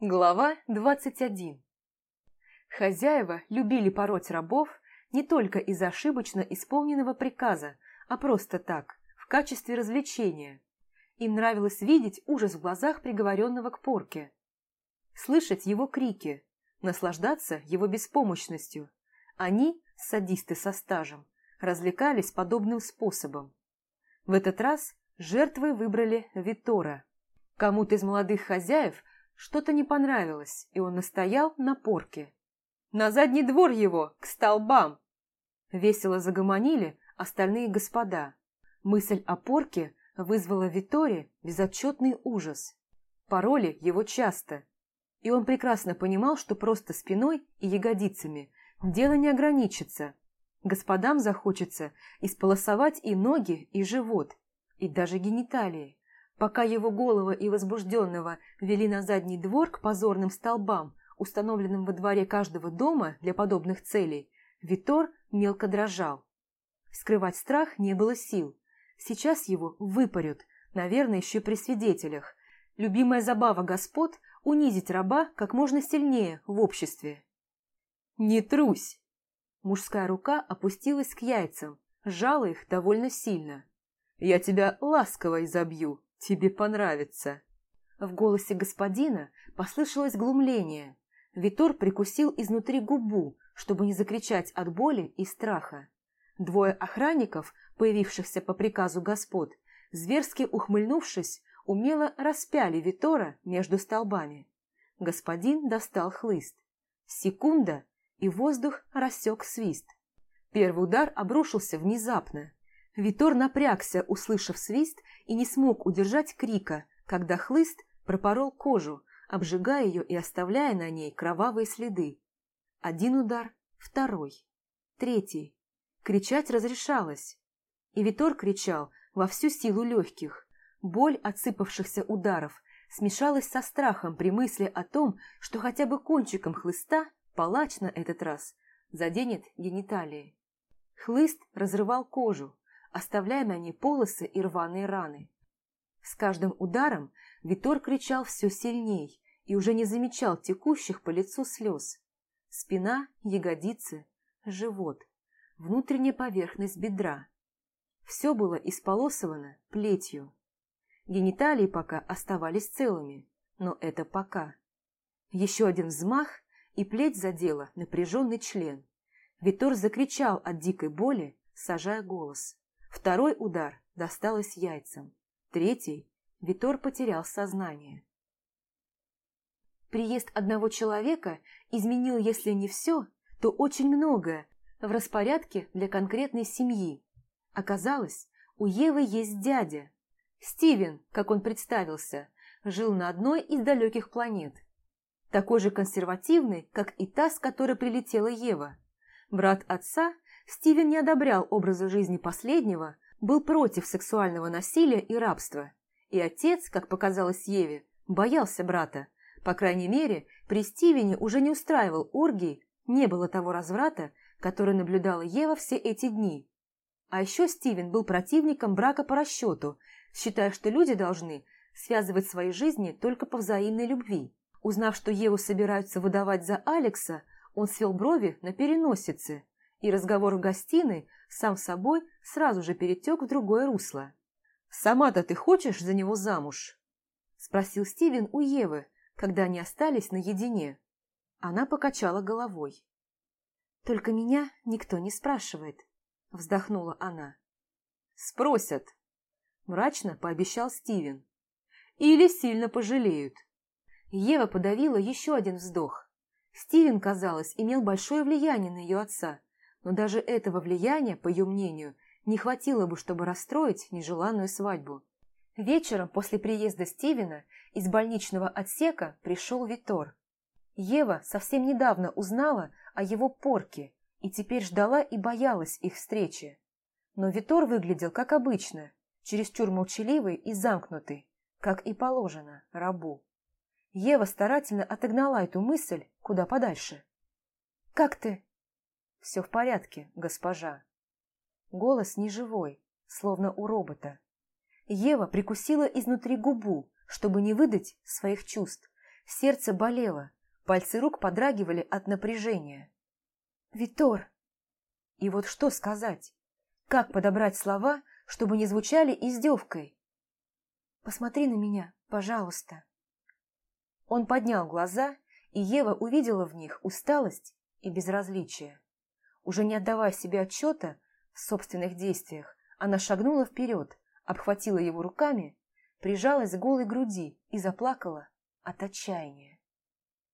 Глава 21 Хозяева любили пороть рабов не только из ошибочно исполненного приказа, а просто так, в качестве развлечения. Им нравилось видеть ужас в глазах приговоренного к порке, слышать его крики, наслаждаться его беспомощностью. Они, садисты со стажем, развлекались подобным способом. В этот раз жертвой выбрали Витора. Кому-то из молодых хозяев что-то не понравилось, и он настоял на порке. «На задний двор его, к столбам!» Весело загомонили остальные господа. Мысль о порке вызвала в Виторе безотчетный ужас. Пароли его часто, и он прекрасно понимал, что просто спиной и ягодицами дело не ограничится. Господам захочется исполосовать и ноги, и живот, и даже гениталии. Пока его голова и возбужденного вели на задний двор к позорным столбам, установленным во дворе каждого дома для подобных целей, Витор мелко дрожал. Скрывать страх не было сил. Сейчас его выпарют, наверное, еще при свидетелях. Любимая забава господ – унизить раба как можно сильнее в обществе. «Не трусь!» Мужская рука опустилась к яйцам, сжала их довольно сильно. «Я тебя ласково изобью!» «Тебе понравится». В голосе господина послышалось глумление. Витор прикусил изнутри губу, чтобы не закричать от боли и страха. Двое охранников, появившихся по приказу господ, зверски ухмыльнувшись, умело распяли Витора между столбами. Господин достал хлыст. Секунда, и воздух рассек свист. Первый удар обрушился внезапно. Витор напрягся, услышав свист, и не смог удержать крика, когда хлыст пропорол кожу, обжигая ее и оставляя на ней кровавые следы. Один удар, второй, третий. Кричать разрешалось. И Витор кричал во всю силу легких. Боль отсыпавшихся ударов смешалась со страхом при мысли о том, что хотя бы кончиком хлыста палач на этот раз заденет гениталии. Хлыст разрывал кожу, оставляя на ней полосы и рваные раны. С каждым ударом Витор кричал все сильней и уже не замечал текущих по лицу слез. Спина, ягодицы, живот, внутренняя поверхность бедра. Все было исполосовано плетью. Гениталии пока оставались целыми, но это пока. Еще один взмах, и плеть задела напряженный член. Витор закричал от дикой боли, сажая голос. Второй удар досталось яйцам. Третий Витор потерял сознание. Приезд одного человека изменил, если не все, то очень многое в распорядке для конкретной семьи. Оказалось, у Евы есть дядя. Стивен, как он представился, жил на одной из далеких планет. Такой же консервативный, как и та, с которой прилетела Ева. Брат отца Стивен не одобрял образа жизни последнего, был против сексуального насилия и рабства. И отец, как показалось Еве, боялся брата. По крайней мере, при Стивене уже не устраивал оргий, не было того разврата, который наблюдала Ева все эти дни. А еще Стивен был противником брака по расчету, считая, что люди должны связывать свои жизни только по взаимной любви. Узнав, что Еву собираются выдавать за Алекса, он свел брови на переносице и разговор в гостиной сам собой сразу же перетек в другое русло. «Сама-то ты хочешь за него замуж?» – спросил Стивен у Евы, когда они остались наедине. Она покачала головой. «Только меня никто не спрашивает», – вздохнула она. «Спросят», – мрачно пообещал Стивен. «Или сильно пожалеют». Ева подавила еще один вздох. Стивен, казалось, имел большое влияние на ее отца – но даже этого влияния, по ее мнению, не хватило бы, чтобы расстроить нежеланную свадьбу. Вечером после приезда Стивена из больничного отсека пришел Витор. Ева совсем недавно узнала о его порке и теперь ждала и боялась их встречи. Но Витор выглядел как обычно, чересчур молчаливый и замкнутый, как и положено рабу. Ева старательно отогнала эту мысль куда подальше. «Как ты?» «Все в порядке, госпожа». Голос неживой, словно у робота. Ева прикусила изнутри губу, чтобы не выдать своих чувств. Сердце болело, пальцы рук подрагивали от напряжения. «Витор!» И вот что сказать? Как подобрать слова, чтобы не звучали издевкой? «Посмотри на меня, пожалуйста!» Он поднял глаза, и Ева увидела в них усталость и безразличие. Уже не отдавая себе отчета в собственных действиях, она шагнула вперед, обхватила его руками, прижалась к голой груди и заплакала от отчаяния.